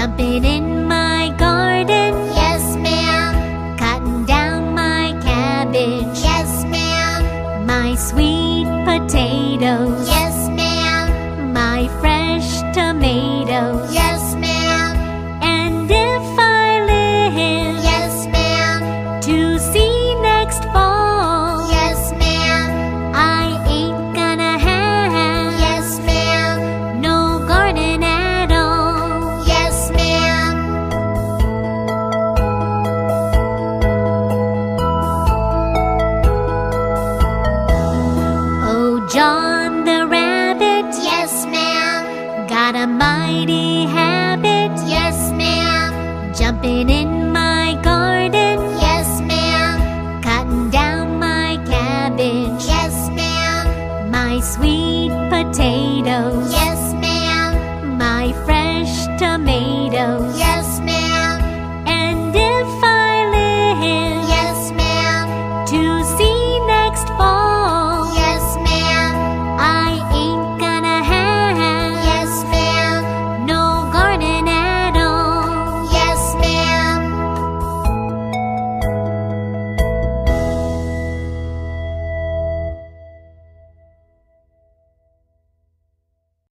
Jumping in my garden. Yes, ma'am. Cutting down my cabbage. Yes, ma'am. My sweet potatoes. Yes, ma'am. My fresh tomatoes. Yes, John the rabbit Yes, ma'am. got a mighty habit, Yes, ma'am. jumping in my garden, Yes, ma'am. cutting down my cabbage, Yes, ma'am. my sweet potatoes, Yes, ma'am. my fresh tomatoes. Yes,